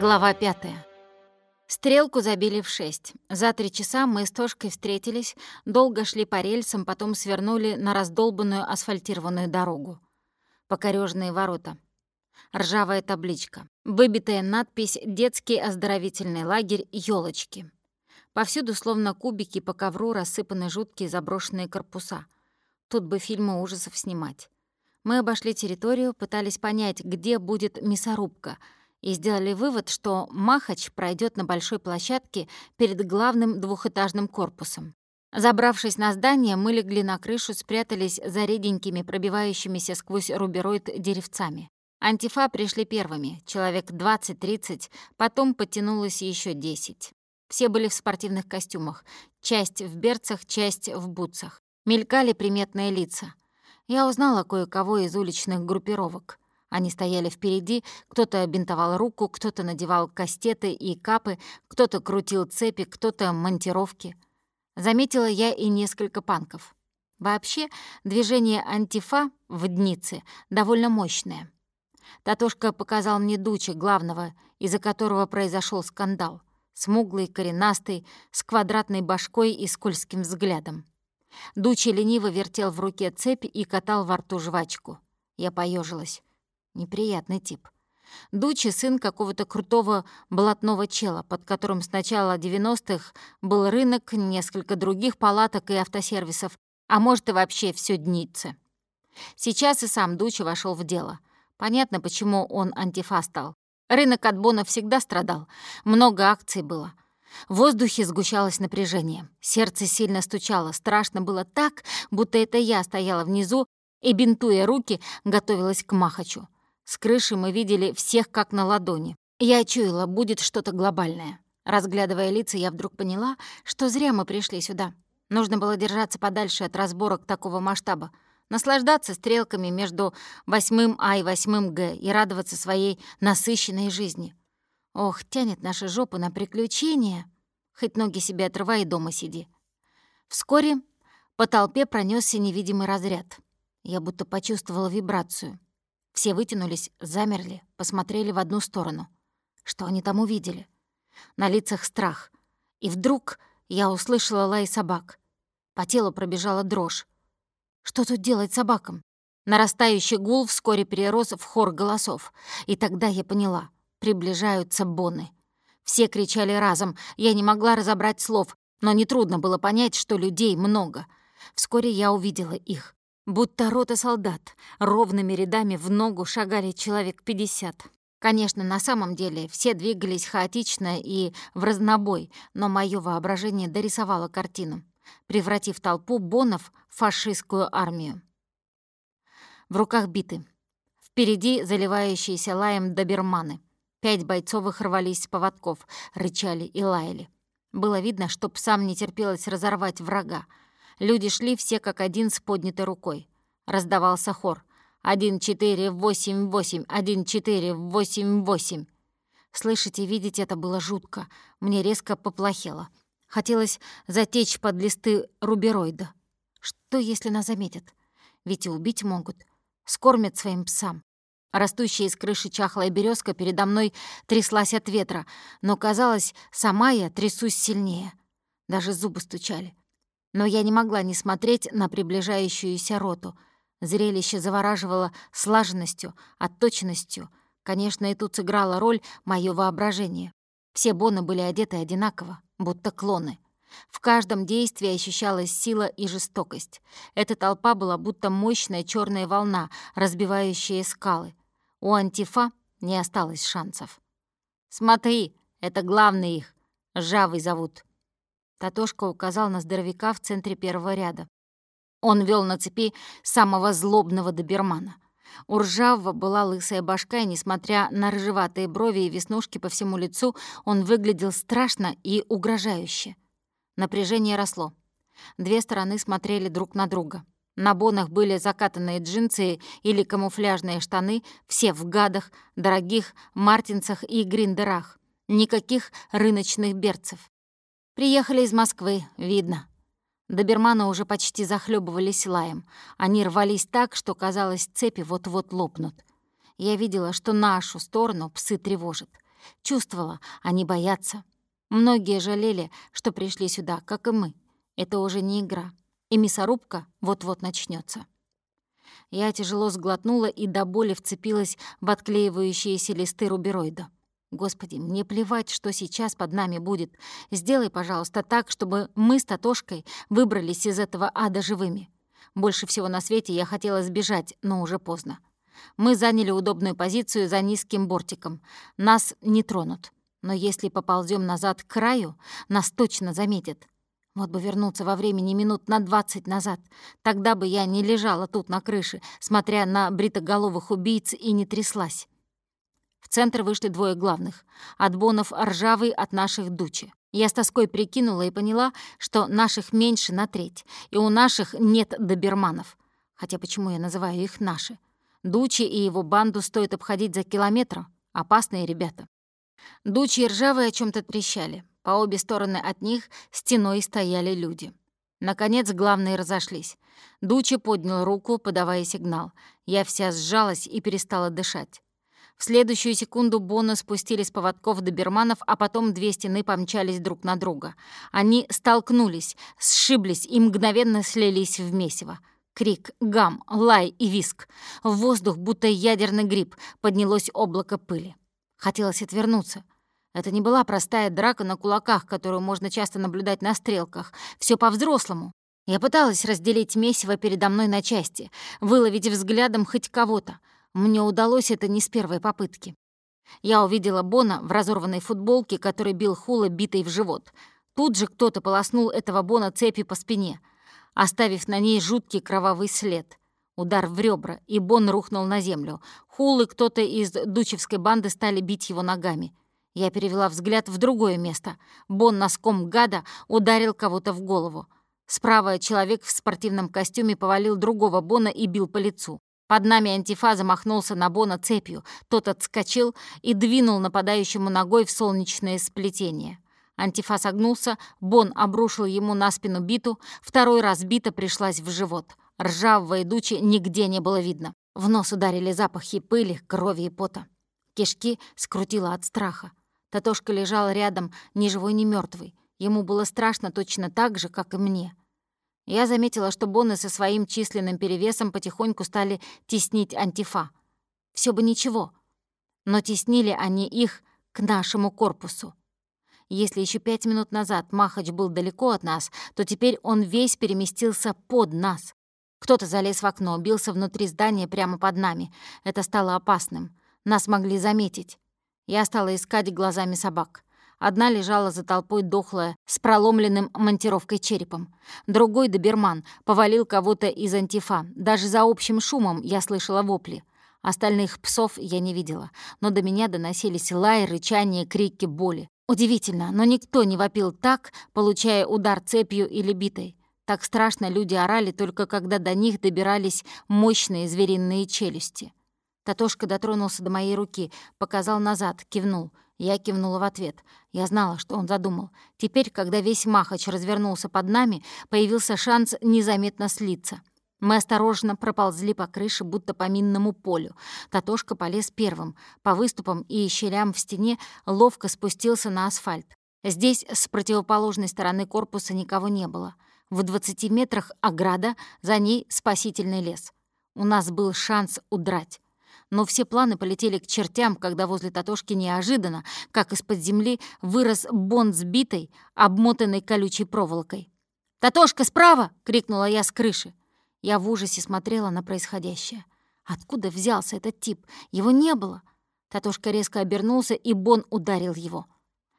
Глава пятая. Стрелку забили в шесть. За три часа мы с Тошкой встретились, долго шли по рельсам, потом свернули на раздолбанную асфальтированную дорогу. Покорёжные ворота. Ржавая табличка. Выбитая надпись «Детский оздоровительный лагерь ёлочки». Повсюду, словно кубики, по ковру рассыпаны жуткие заброшенные корпуса. Тут бы фильмы ужасов снимать. Мы обошли территорию, пытались понять, где будет мясорубка, и сделали вывод, что Махач пройдет на большой площадке перед главным двухэтажным корпусом. Забравшись на здание, мы легли на крышу, спрятались за реденькими, пробивающимися сквозь рубероид деревцами. Антифа пришли первыми, человек 20-30, потом подтянулось еще 10. Все были в спортивных костюмах, часть в берцах, часть в бутсах. Мелькали приметные лица. Я узнала кое-кого из уличных группировок. Они стояли впереди, кто-то бинтовал руку, кто-то надевал кастеты и капы, кто-то крутил цепи, кто-то монтировки. Заметила я и несколько панков. Вообще, движение антифа в днице довольно мощное. Татошка показал мне Дуча, главного, из-за которого произошел скандал. Смуглый, коренастый, с квадратной башкой и скользким взглядом. Дучи лениво вертел в руке цепь и катал во рту жвачку. Я поежилась. Неприятный тип. Дучи — сын какого-то крутого блатного чела, под которым с начала 90-х был рынок, несколько других палаток и автосервисов, а может и вообще все дницы. Сейчас и сам Дучи вошел в дело. Понятно, почему он антифа стал. Рынок от Бона всегда страдал, много акций было — в воздухе сгущалось напряжение. Сердце сильно стучало. Страшно было так, будто это я стояла внизу и, бинтуя руки, готовилась к Махачу. С крыши мы видели всех как на ладони. Я чуяла, будет что-то глобальное. Разглядывая лица, я вдруг поняла, что зря мы пришли сюда. Нужно было держаться подальше от разборок такого масштаба, наслаждаться стрелками между восьмым А и восьмым Г и радоваться своей насыщенной жизни. Ох, тянет наша жопа на приключения. Хоть ноги себе отрывай и дома сиди. Вскоре по толпе пронесся невидимый разряд. Я будто почувствовала вибрацию. Все вытянулись, замерли, посмотрели в одну сторону. Что они там увидели? На лицах страх. И вдруг я услышала лай собак. По телу пробежала дрожь. Что тут делать собакам? Нарастающий гул вскоре перерос в хор голосов. И тогда я поняла. Приближаются боны. Все кричали разом. Я не могла разобрать слов, но нетрудно было понять, что людей много. Вскоре я увидела их. Будто рота солдат. Ровными рядами в ногу шагали человек пятьдесят. Конечно, на самом деле все двигались хаотично и в разнобой, но мое воображение дорисовало картину, превратив толпу бонов в фашистскую армию. В руках биты. Впереди заливающиеся лаем доберманы. Пять бойцовых рвались с поводков, рычали и лаяли. Было видно, что псам не терпелось разорвать врага. Люди шли все как один с поднятой рукой. Раздавался хор. «Один, четыре, восемь, восемь, один, четыре, восемь, восемь». Слышать и видеть это было жутко. Мне резко поплохело. Хотелось затечь под листы рубероида. Что, если нас заметят? Ведь и убить могут. Скормят своим псам. Растущая из крыши чахлая березка передо мной тряслась от ветра, но, казалось, сама я трясусь сильнее. Даже зубы стучали. Но я не могла не смотреть на приближающуюся роту. Зрелище завораживало слаженностью, отточенностью. Конечно, и тут сыграла роль мое воображение. Все боны были одеты одинаково, будто клоны. В каждом действии ощущалась сила и жестокость. Эта толпа была будто мощная черная волна, разбивающая скалы. У антифа не осталось шансов. «Смотри, это главный их. Жавый зовут». Татошка указал на здоровяка в центре первого ряда. Он вел на цепи самого злобного добермана. У Ржавого была лысая башка, и, несмотря на рыжеватые брови и веснушки по всему лицу, он выглядел страшно и угрожающе. Напряжение росло. Две стороны смотрели друг на друга. На бонах были закатанные джинсы или камуфляжные штаны, все в гадах, дорогих мартинцах и гриндерах. Никаких рыночных берцев. Приехали из Москвы, видно. Доберманы уже почти захлебывались лаем. Они рвались так, что, казалось, цепи вот-вот лопнут. Я видела, что нашу сторону псы тревожат. Чувствовала, они боятся. Многие жалели, что пришли сюда, как и мы. Это уже не игра. И мясорубка вот-вот начнется. Я тяжело сглотнула и до боли вцепилась в отклеивающиеся листы рубероида. Господи, мне плевать, что сейчас под нами будет. Сделай, пожалуйста, так, чтобы мы с Татошкой выбрались из этого ада живыми. Больше всего на свете я хотела сбежать, но уже поздно. Мы заняли удобную позицию за низким бортиком. Нас не тронут. Но если поползем назад к краю, нас точно заметят. Вот бы вернуться во времени минут на двадцать назад. Тогда бы я не лежала тут на крыше, смотря на бритоголовых убийц и не тряслась. В центр вышли двое главных. От бонов ржавый от наших дучи. Я с тоской прикинула и поняла, что наших меньше на треть, и у наших нет доберманов. Хотя почему я называю их «наши»? Дучи и его банду стоит обходить за километр. Опасные ребята. Дучи и ржавые о чем то трещали. По обе стороны от них стеной стояли люди. Наконец главные разошлись. Дучи поднял руку, подавая сигнал. Я вся сжалась и перестала дышать. В следующую секунду Бона спустили с поводков доберманов, а потом две стены помчались друг на друга. Они столкнулись, сшиблись и мгновенно слились в месиво. Крик, гам, лай и виск. В воздух, будто ядерный гриб, поднялось облако пыли. Хотелось отвернуться. Это не была простая драка на кулаках, которую можно часто наблюдать на стрелках. Все по-взрослому. Я пыталась разделить месиво передо мной на части, выловить взглядом хоть кого-то — мне удалось это не с первой попытки. Я увидела Бона в разорванной футболке, который бил Хула битой в живот. Тут же кто-то полоснул этого Бона цепи по спине, оставив на ней жуткий кровавый след. Удар в ребра, и Бон рухнул на землю. Хул и кто-то из дучевской банды стали бить его ногами. Я перевела взгляд в другое место. Бон носком гада ударил кого-то в голову. Справа человек в спортивном костюме повалил другого Бона и бил по лицу. Под нами антифа замахнулся на Бона цепью. Тот отскочил и двинул нападающему ногой в солнечное сплетение. Антифа согнулся, Бон обрушил ему на спину биту, второй раз бита пришлась в живот. Ржавого идучи нигде не было видно. В нос ударили запахи пыли, крови и пота. Кишки скрутило от страха. Татошка лежал рядом, ни живой, ни мертвый. Ему было страшно точно так же, как и мне. Я заметила, что Бонны со своим численным перевесом потихоньку стали теснить антифа. Все бы ничего, но теснили они их к нашему корпусу. Если еще пять минут назад Махач был далеко от нас, то теперь он весь переместился под нас. Кто-то залез в окно, бился внутри здания прямо под нами. Это стало опасным. Нас могли заметить. Я стала искать глазами собак. Одна лежала за толпой дохлая, с проломленным монтировкой черепом. Другой доберман повалил кого-то из антифа. Даже за общим шумом я слышала вопли. Остальных псов я не видела, но до меня доносились лай, рычание, крики боли. Удивительно, но никто не вопил так, получая удар цепью или битой. Так страшно люди орали только когда до них добирались мощные звериные челюсти. Татошка дотронулся до моей руки, показал назад, кивнул — я кивнула в ответ. Я знала, что он задумал. Теперь, когда весь Махач развернулся под нами, появился шанс незаметно слиться. Мы осторожно проползли по крыше, будто по минному полю. Татошка полез первым. По выступам и щелям в стене ловко спустился на асфальт. Здесь с противоположной стороны корпуса никого не было. В двадцати метрах ограда, за ней спасительный лес. У нас был шанс удрать но все планы полетели к чертям, когда возле Татошки неожиданно, как из-под земли, вырос бонд сбитый, обмотанный колючей проволокой. «Татошка, справа!» — крикнула я с крыши. Я в ужасе смотрела на происходящее. Откуда взялся этот тип? Его не было. Татошка резко обернулся, и Бон ударил его.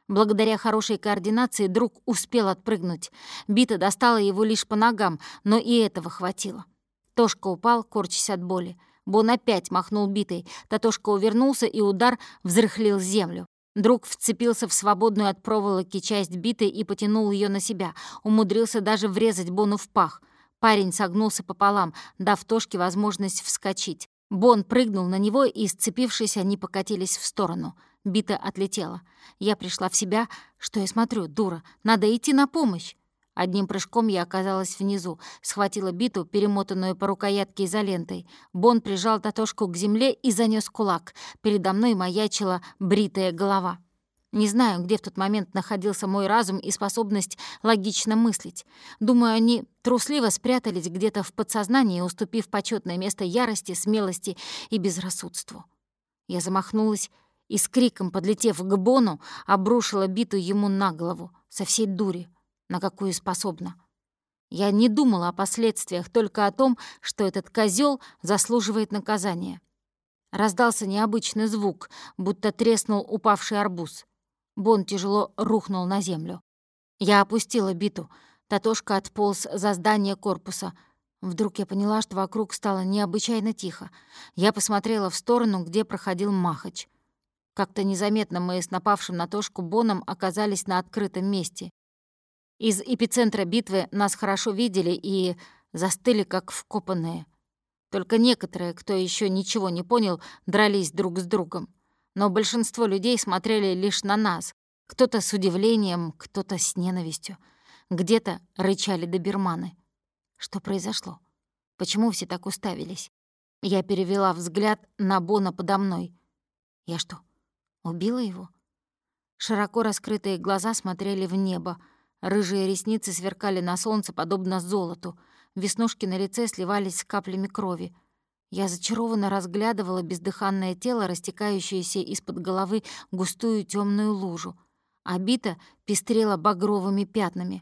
Благодаря хорошей координации друг успел отпрыгнуть. Бита достала его лишь по ногам, но и этого хватило. Тошка упал, корчась от боли. Бон опять махнул битой. Татошка увернулся, и удар взрыхлил землю. Друг вцепился в свободную от проволоки часть битой и потянул ее на себя. Умудрился даже врезать Бону в пах. Парень согнулся пополам, дав Тошке возможность вскочить. Бон прыгнул на него, и, сцепившись, они покатились в сторону. Бита отлетела. Я пришла в себя. Что я смотрю, дура? Надо идти на помощь. Одним прыжком я оказалась внизу, схватила биту, перемотанную по рукоятке изолентой. Бон прижал Татошку к земле и занёс кулак. Передо мной маячила бритая голова. Не знаю, где в тот момент находился мой разум и способность логично мыслить. Думаю, они трусливо спрятались где-то в подсознании, уступив почетное место ярости, смелости и безрассудству. Я замахнулась и с криком, подлетев к Бону, обрушила биту ему на голову со всей дури, на какую способна. Я не думала о последствиях, только о том, что этот козел заслуживает наказания. Раздался необычный звук, будто треснул упавший арбуз. Бон тяжело рухнул на землю. Я опустила биту. Татошка отполз за здание корпуса. Вдруг я поняла, что вокруг стало необычайно тихо. Я посмотрела в сторону, где проходил Махач. Как-то незаметно мы с напавшим на Тошку Боном оказались на открытом месте. Из эпицентра битвы нас хорошо видели и застыли, как вкопанные. Только некоторые, кто еще ничего не понял, дрались друг с другом но большинство людей смотрели лишь на нас. Кто-то с удивлением, кто-то с ненавистью. Где-то рычали доберманы. Что произошло? Почему все так уставились? Я перевела взгляд на Бона подо мной. Я что, убила его? Широко раскрытые глаза смотрели в небо. Рыжие ресницы сверкали на солнце, подобно золоту. Веснушки на лице сливались с каплями крови. Я зачарованно разглядывала бездыханное тело, растекающееся из-под головы густую темную лужу. Обита пестрела багровыми пятнами.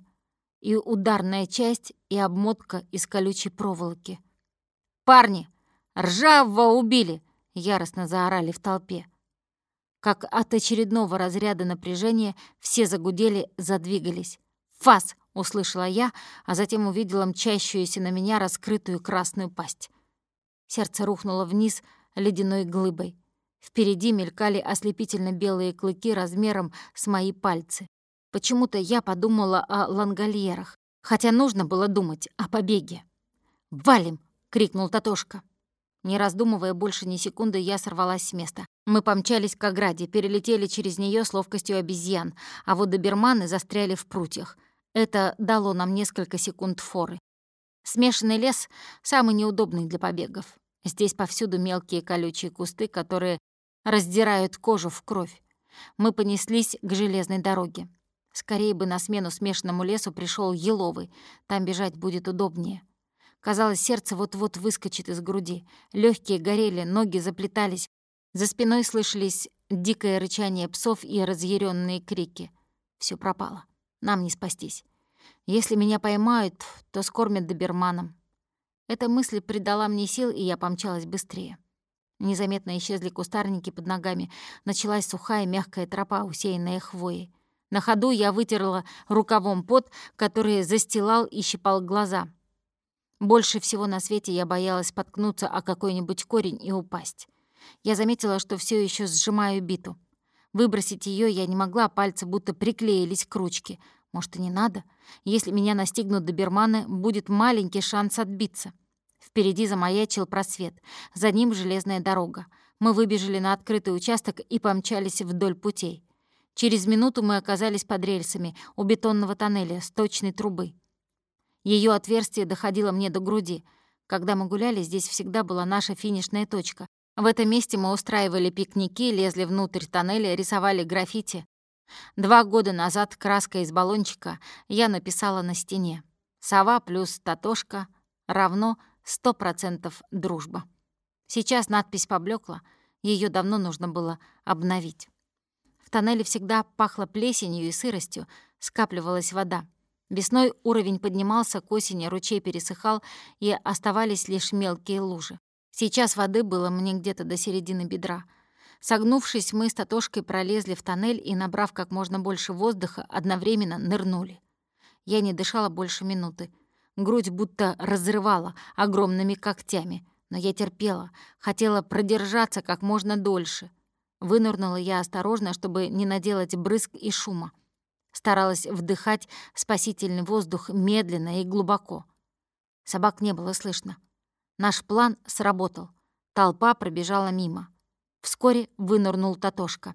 И ударная часть, и обмотка из колючей проволоки. «Парни! Ржавого убили!» — яростно заорали в толпе. Как от очередного разряда напряжения все загудели, задвигались. «Фас!» — услышала я, а затем увидела мчащуюся на меня раскрытую красную пасть. Сердце рухнуло вниз ледяной глыбой. Впереди мелькали ослепительно белые клыки размером с мои пальцы. Почему-то я подумала о лангольерах, хотя нужно было думать о побеге. «Валим!» — крикнул Татошка. Не раздумывая больше ни секунды, я сорвалась с места. Мы помчались к ограде, перелетели через нее с ловкостью обезьян, а вот доберманы застряли в прутьях. Это дало нам несколько секунд форы. Смешанный лес — самый неудобный для побегов. Здесь повсюду мелкие колючие кусты, которые раздирают кожу в кровь. Мы понеслись к железной дороге. Скорее бы на смену смешанному лесу пришел еловый, там бежать будет удобнее. Казалось, сердце вот-вот выскочит из груди. Легкие горели, ноги заплетались. За спиной слышались дикое рычание псов и разъяренные крики. Все пропало. Нам не спастись. Если меня поймают, то скормят доберманом. Эта мысль придала мне сил, и я помчалась быстрее. Незаметно исчезли кустарники под ногами. Началась сухая мягкая тропа, усеянная хвоей. На ходу я вытерла рукавом пот, который застилал и щипал глаза. Больше всего на свете я боялась споткнуться о какой-нибудь корень и упасть. Я заметила, что все еще сжимаю биту. Выбросить ее я не могла, пальцы будто приклеились к ручке. Может, и не надо? Если меня настигнут доберманы, будет маленький шанс отбиться. Впереди замаячил просвет. За ним железная дорога. Мы выбежали на открытый участок и помчались вдоль путей. Через минуту мы оказались под рельсами у бетонного тоннеля с точной трубы. Ее отверстие доходило мне до груди. Когда мы гуляли, здесь всегда была наша финишная точка. В этом месте мы устраивали пикники, лезли внутрь тоннеля, рисовали граффити. Два года назад краской из баллончика я написала на стене «Сова плюс Татошка равно сто процентов дружба». Сейчас надпись поблекла, ее давно нужно было обновить. В тоннеле всегда пахло плесенью и сыростью, скапливалась вода. Весной уровень поднимался, к осени ручей пересыхал, и оставались лишь мелкие лужи. Сейчас воды было мне где-то до середины бедра — Согнувшись, мы с Татошкой пролезли в тоннель и, набрав как можно больше воздуха, одновременно нырнули. Я не дышала больше минуты. Грудь будто разрывала огромными когтями, но я терпела, хотела продержаться как можно дольше. Вынырнула я осторожно, чтобы не наделать брызг и шума. Старалась вдыхать спасительный воздух медленно и глубоко. Собак не было слышно. Наш план сработал. Толпа пробежала мимо. Вскоре вынырнул Татошка.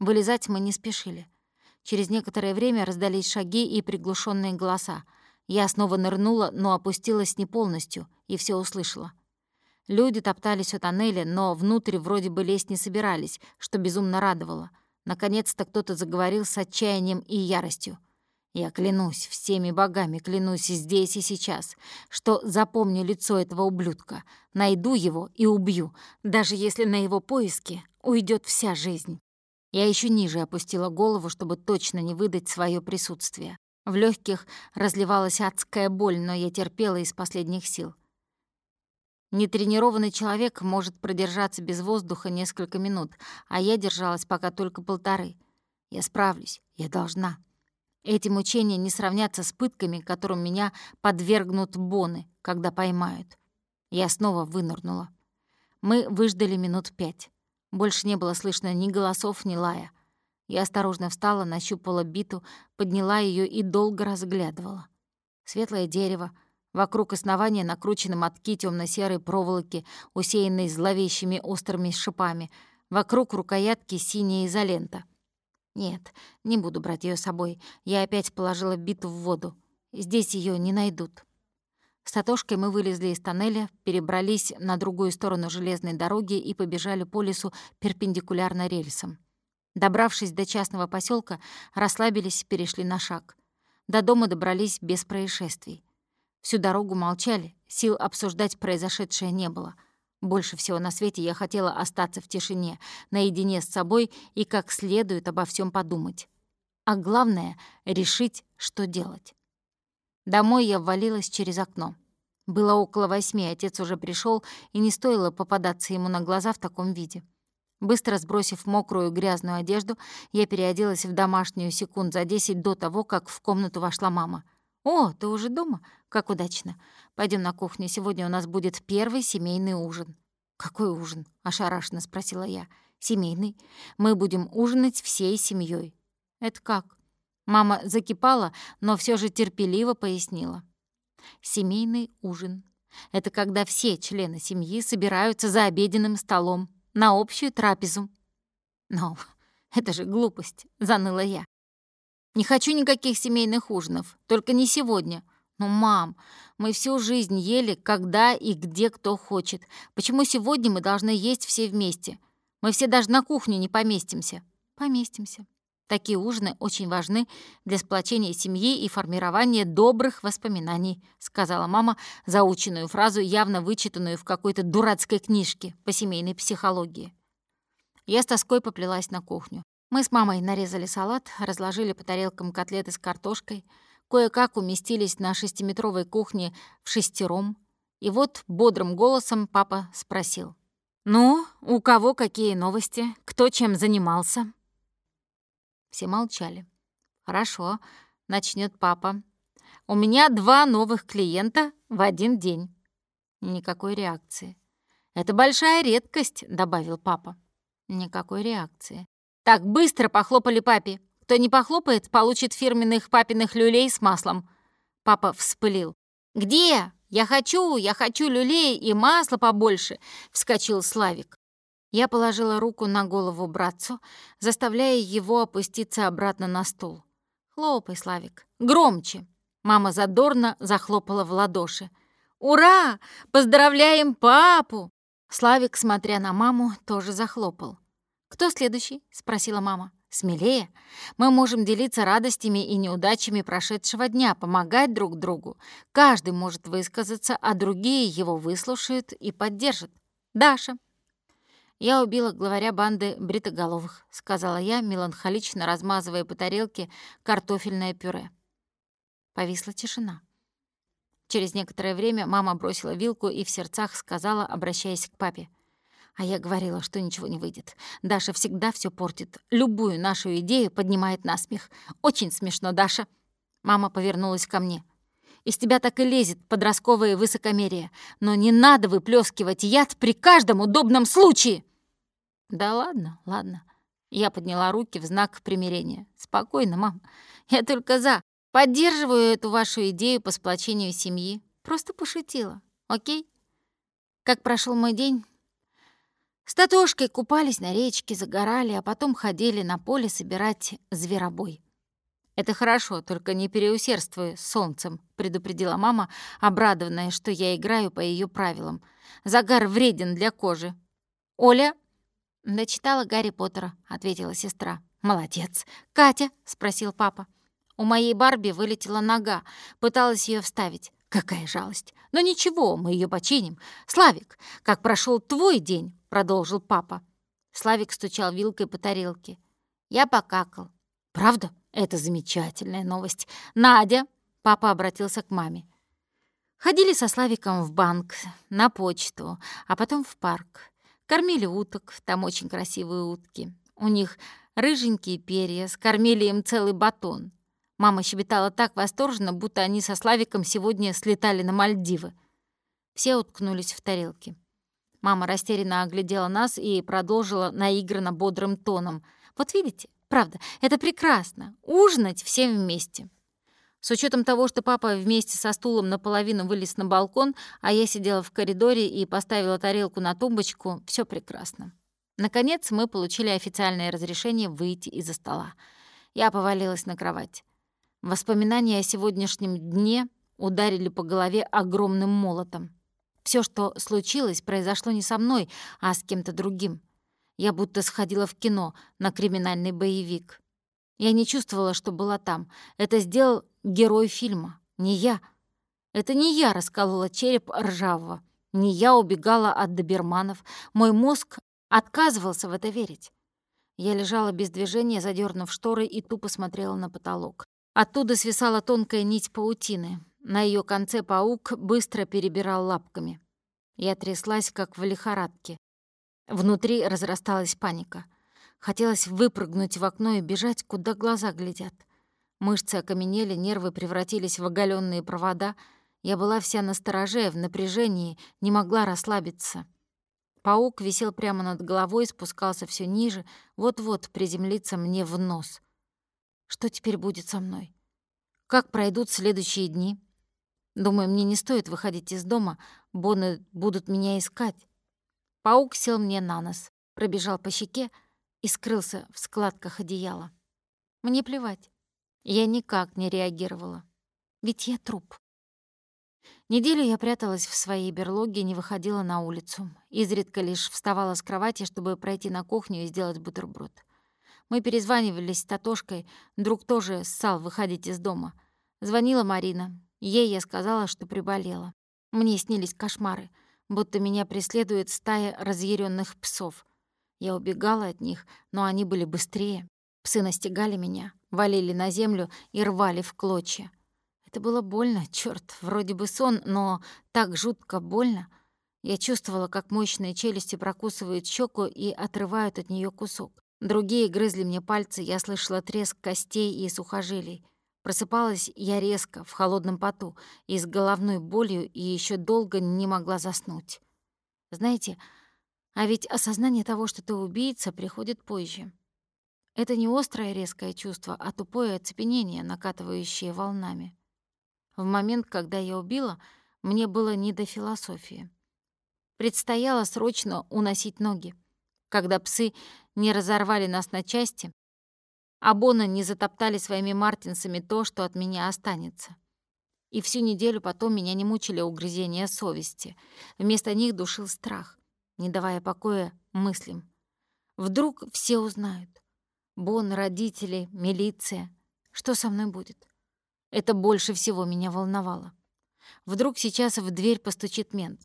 Вылезать мы не спешили. Через некоторое время раздались шаги и приглушенные голоса. Я снова нырнула, но опустилась не полностью, и все услышала. Люди топтались у тоннеля, но внутрь вроде бы лезть не собирались, что безумно радовало. Наконец-то кто-то заговорил с отчаянием и яростью. Я клянусь, всеми богами клянусь здесь и сейчас, что запомню лицо этого ублюдка, найду его и убью, даже если на его поиски уйдет вся жизнь. Я еще ниже опустила голову, чтобы точно не выдать свое присутствие. В легких разливалась адская боль, но я терпела из последних сил. Нетренированный человек может продержаться без воздуха несколько минут, а я держалась пока только полторы. Я справлюсь, я должна. Эти мучения не сравнятся с пытками, которым меня подвергнут боны, когда поймают. Я снова вынырнула. Мы выждали минут пять. Больше не было слышно ни голосов, ни лая. Я осторожно встала, нащупала биту, подняла ее и долго разглядывала. Светлое дерево, вокруг основания накручены мотки темно серой проволоки, усеянной зловещими острыми шипами, вокруг рукоятки синяя изолента. Нет, не буду брать ее с собой. Я опять положила биту в воду. Здесь ее не найдут. С Татошкой мы вылезли из тоннеля, перебрались на другую сторону железной дороги и побежали по лесу перпендикулярно рельсам. Добравшись до частного поселка, расслабились, перешли на шаг. До дома добрались без происшествий. Всю дорогу молчали, сил обсуждать произошедшее не было. Больше всего на свете я хотела остаться в тишине, наедине с собой и как следует обо всем подумать. А главное — решить, что делать. Домой я ввалилась через окно. Было около восьми, отец уже пришел, и не стоило попадаться ему на глаза в таком виде. Быстро сбросив мокрую грязную одежду, я переоделась в домашнюю секунд за десять до того, как в комнату вошла мама. «О, ты уже дома? Как удачно. Пойдем на кухню, сегодня у нас будет первый семейный ужин». «Какой ужин?» — ошарашенно спросила я. «Семейный. Мы будем ужинать всей семьей. «Это как?» Мама закипала, но все же терпеливо пояснила. Семейный ужин — это когда все члены семьи собираются за обеденным столом на общую трапезу. Но это же глупость, заныла я. Не хочу никаких семейных ужинов, только не сегодня. Ну, мам, мы всю жизнь ели, когда и где кто хочет. Почему сегодня мы должны есть все вместе? Мы все даже на кухню не поместимся. Поместимся. Такие ужины очень важны для сплочения семьи и формирования добрых воспоминаний», сказала мама заученную фразу, явно вычитанную в какой-то дурацкой книжке по семейной психологии. Я с тоской поплелась на кухню. Мы с мамой нарезали салат, разложили по тарелкам котлеты с картошкой, кое-как уместились на шестиметровой кухне в шестером. И вот бодрым голосом папа спросил. «Ну, у кого какие новости? Кто чем занимался?» Все молчали. «Хорошо», — начнет папа. «У меня два новых клиента в один день». Никакой реакции. «Это большая редкость», — добавил папа. Никакой реакции. «Так, быстро похлопали папе. Кто не похлопает, получит фирменных папиных люлей с маслом». Папа вспылил. «Где? Я хочу, я хочу люлей и масла побольше!» — вскочил Славик. Я положила руку на голову братцу, заставляя его опуститься обратно на стул. «Хлопай, Славик, громче!» Мама задорно захлопала в ладоши. «Ура! Поздравляем папу!» Славик, смотря на маму, тоже захлопал. «Кто следующий?» — спросила мама. «Смелее. Мы можем делиться радостями и неудачами прошедшего дня, помогать друг другу. Каждый может высказаться, а другие его выслушают и поддержат. Даша». «Я убила главаря банды бритоголовых», — сказала я, меланхолично размазывая по тарелке картофельное пюре. Повисла тишина. Через некоторое время мама бросила вилку и в сердцах сказала, обращаясь к папе. А я говорила, что ничего не выйдет. Даша всегда все портит. Любую нашу идею поднимает на смех. Очень смешно, Даша. Мама повернулась ко мне. Из тебя так и лезет подростковое высокомерие. Но не надо выплескивать яд при каждом удобном случае!» «Да ладно, ладно». Я подняла руки в знак примирения. «Спокойно, мам. Я только за. Поддерживаю эту вашу идею по сплочению семьи. Просто пошутила. Окей?» Как прошел мой день? С Татошкой купались на речке, загорали, а потом ходили на поле собирать зверобой. «Это хорошо, только не переусердствуй с солнцем», — предупредила мама, обрадованная, что я играю по ее правилам. «Загар вреден для кожи». «Оля?» «Дочитала Гарри Поттера», — ответила сестра. «Молодец». «Катя?» — спросил папа. У моей Барби вылетела нога, пыталась ее вставить. Какая жалость. Но ничего, мы ее починим. Славик, как прошел твой день? Продолжил папа. Славик стучал вилкой по тарелке. Я покакал. Правда? Это замечательная новость. Надя, папа обратился к маме. Ходили со Славиком в банк, на почту, а потом в парк. Кормили уток, там очень красивые утки. У них рыженькие перья, скормили им целый батон. Мама щебетала так восторженно, будто они со Славиком сегодня слетали на Мальдивы. Все уткнулись в тарелки. Мама растерянно оглядела нас и продолжила наигранно бодрым тоном. «Вот видите, правда, это прекрасно. Ужинать всем вместе». С учетом того, что папа вместе со стулом наполовину вылез на балкон, а я сидела в коридоре и поставила тарелку на тумбочку, все прекрасно. Наконец мы получили официальное разрешение выйти из-за стола. Я повалилась на кровать. Воспоминания о сегодняшнем дне ударили по голове огромным молотом. Все, что случилось, произошло не со мной, а с кем-то другим. Я будто сходила в кино на криминальный боевик. Я не чувствовала, что была там. Это сделал герой фильма, не я. Это не я расколола череп ржавого, не я убегала от доберманов. Мой мозг отказывался в это верить. Я лежала без движения, задернув шторы и тупо смотрела на потолок. Оттуда свисала тонкая нить паутины. На ее конце паук быстро перебирал лапками. Я тряслась, как в лихорадке. Внутри разрасталась паника. Хотелось выпрыгнуть в окно и бежать, куда глаза глядят. Мышцы окаменели, нервы превратились в оголенные провода. Я была вся настороже, в напряжении, не могла расслабиться. Паук висел прямо над головой, спускался все ниже, вот-вот приземлиться мне в нос. Что теперь будет со мной? Как пройдут следующие дни? Думаю, мне не стоит выходить из дома, Боны будут меня искать. Паук сел мне на нос, пробежал по щеке и скрылся в складках одеяла. Мне плевать. Я никак не реагировала. Ведь я труп. Неделю я пряталась в своей берлоге, не выходила на улицу. Изредка лишь вставала с кровати, чтобы пройти на кухню и сделать бутерброд. Мы перезванивались с Татошкой, друг тоже ссал выходить из дома. Звонила Марина. Ей я сказала, что приболела. Мне снились кошмары, будто меня преследует стая разъяренных псов. Я убегала от них, но они были быстрее. Псы настигали меня, валили на землю и рвали в клочья. Это было больно, черт, вроде бы сон, но так жутко больно. Я чувствовала, как мощные челюсти прокусывают щеку и отрывают от нее кусок. Другие грызли мне пальцы, я слышала треск костей и сухожилий. Просыпалась я резко, в холодном поту, и с головной болью, и еще долго не могла заснуть. Знаете, а ведь осознание того, что ты убийца, приходит позже. Это не острое резкое чувство, а тупое оцепенение, накатывающее волнами. В момент, когда я убила, мне было не до философии. Предстояло срочно уносить ноги. Когда псы не разорвали нас на части, а Бона не затоптали своими мартинсами то, что от меня останется. И всю неделю потом меня не мучили угрызения совести. Вместо них душил страх, не давая покоя мыслям. Вдруг все узнают. Бон, родители, милиция. Что со мной будет? Это больше всего меня волновало. Вдруг сейчас в дверь постучит мент.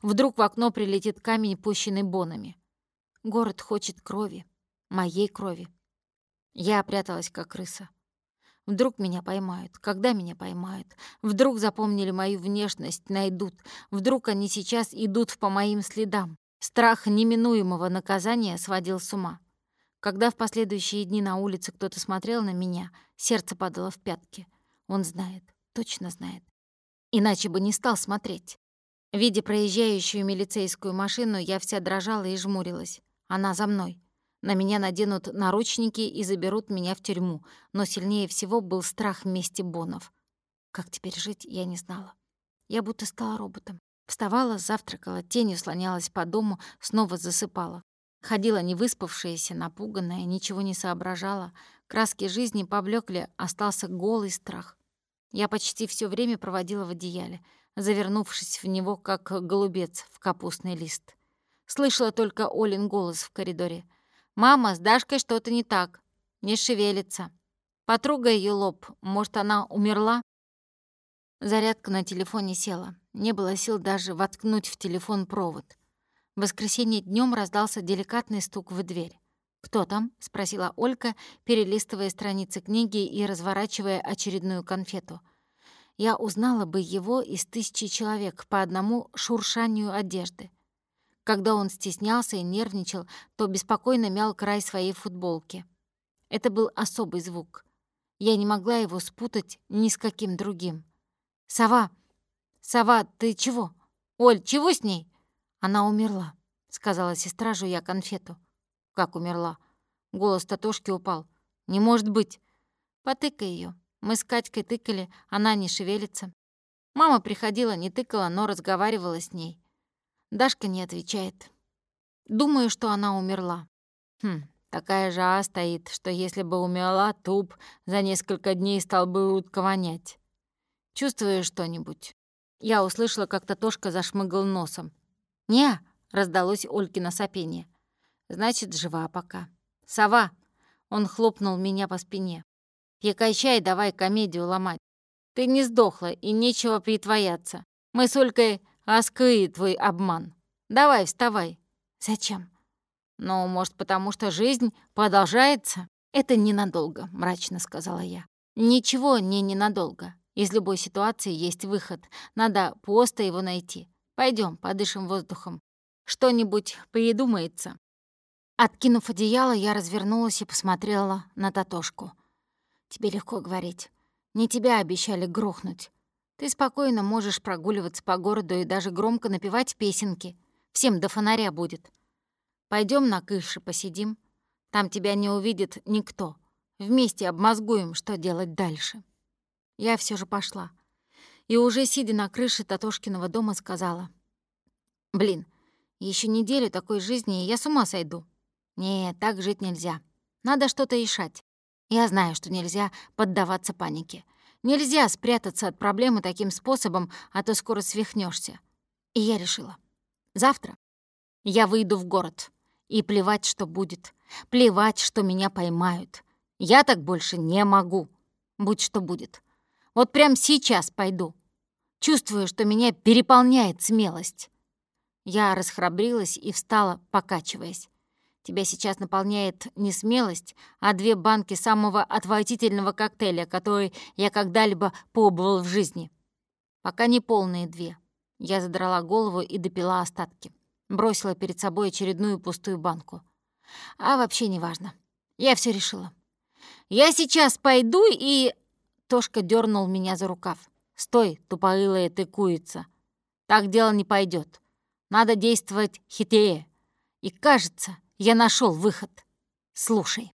Вдруг в окно прилетит камень, пущенный Бонами. Город хочет крови, моей крови. Я пряталась, как крыса. Вдруг меня поймают, когда меня поймают. Вдруг запомнили мою внешность, найдут. Вдруг они сейчас идут по моим следам. Страх неминуемого наказания сводил с ума. Когда в последующие дни на улице кто-то смотрел на меня, сердце падало в пятки. Он знает, точно знает. Иначе бы не стал смотреть. Видя проезжающую милицейскую машину, я вся дрожала и жмурилась. Она за мной. На меня наденут наручники и заберут меня в тюрьму, но сильнее всего был страх мести Бонов. Как теперь жить, я не знала. Я будто стала роботом. Вставала, завтракала, тенью слонялась по дому, снова засыпала. Ходила невыспавшаяся, напуганная, ничего не соображала. Краски жизни поблекли, остался голый страх. Я почти все время проводила в одеяле, завернувшись в него, как голубец в капустный лист. Слышала только Олин голос в коридоре. «Мама, с Дашкой что-то не так. Не шевелится. Потрогай ее лоб. Может, она умерла?» Зарядка на телефоне села. Не было сил даже воткнуть в телефон провод. В воскресенье днем раздался деликатный стук в дверь. «Кто там?» — спросила Олька, перелистывая страницы книги и разворачивая очередную конфету. Я узнала бы его из тысячи человек по одному шуршанию одежды. Когда он стеснялся и нервничал, то беспокойно мял край своей футболки. Это был особый звук. Я не могла его спутать ни с каким другим. «Сова! Сова, ты чего? Оль, чего с ней?» «Она умерла», — сказала сестра, жуя конфету. «Как умерла?» Голос Татошки упал. «Не может быть!» «Потыкай ее. Мы с Катькой тыкали, она не шевелится». Мама приходила, не тыкала, но разговаривала с ней. Дашка не отвечает. Думаю, что она умерла. Хм, такая же а стоит, что если бы умерла, туп за несколько дней стал бы утка вонять. Чувствуешь что-нибудь?» Я услышала, как Татошка зашмыгал носом. «Не!» — раздалось Олькино сопение. «Значит, жива пока. Сова!» — он хлопнул меня по спине. «Прекращай давай комедию ломать. Ты не сдохла, и нечего притворяться. Мы с Олькой оскрыли твой обман. Давай, вставай». «Зачем?» «Ну, может, потому что жизнь продолжается?» «Это ненадолго», — мрачно сказала я. «Ничего не ненадолго. Из любой ситуации есть выход. Надо просто его найти. Пойдем, подышим воздухом. Что-нибудь придумается». Откинув одеяло, я развернулась и посмотрела на Татошку. «Тебе легко говорить. Не тебя обещали грохнуть. Ты спокойно можешь прогуливаться по городу и даже громко напевать песенки. Всем до фонаря будет. Пойдем на крыше посидим. Там тебя не увидит никто. Вместе обмозгуем, что делать дальше». Я все же пошла. И уже сидя на крыше Татошкиного дома сказала. «Блин, еще неделю такой жизни, и я с ума сойду. Не, так жить нельзя. Надо что-то решать. Я знаю, что нельзя поддаваться панике. Нельзя спрятаться от проблемы таким способом, а то скоро свихнешься. И я решила. Завтра я выйду в город. И плевать, что будет. Плевать, что меня поймают. Я так больше не могу. Будь что будет. Вот прямо сейчас пойду. Чувствую, что меня переполняет смелость. Я расхрабрилась и встала, покачиваясь. Тебя сейчас наполняет не смелость, а две банки самого отвратительного коктейля, который я когда-либо пробовал в жизни. Пока не полные две. Я задрала голову и допила остатки. Бросила перед собой очередную пустую банку. А вообще неважно. Я все решила. Я сейчас пойду и... Тошка дернул меня за рукав. «Стой, тупорылая ты курица! Так дело не пойдет. Надо действовать хитрее. И кажется, я нашел выход. Слушай».